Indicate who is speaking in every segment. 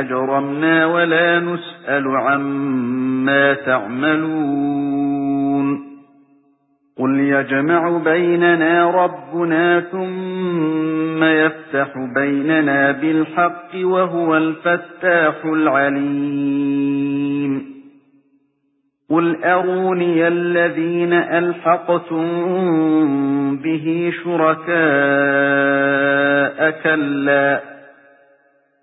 Speaker 1: أجرمنا ولا نسأل عما تعملون. قل يجمع بيننا ربنا ثم يفتح بيننا بالحق وهو الفتاح العليم. قل أروني الذين ألحقتم به شركاء كلا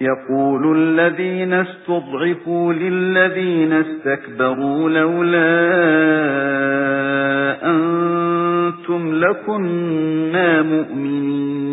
Speaker 1: يَقُولُ الَّذِينَ اسْتُضْعِفُوا لِلَّذِينَ اسْتَكْبَرُوا لَوْلَا أَنْتُمْ لَكُنَّا مُؤْمِنِينَ.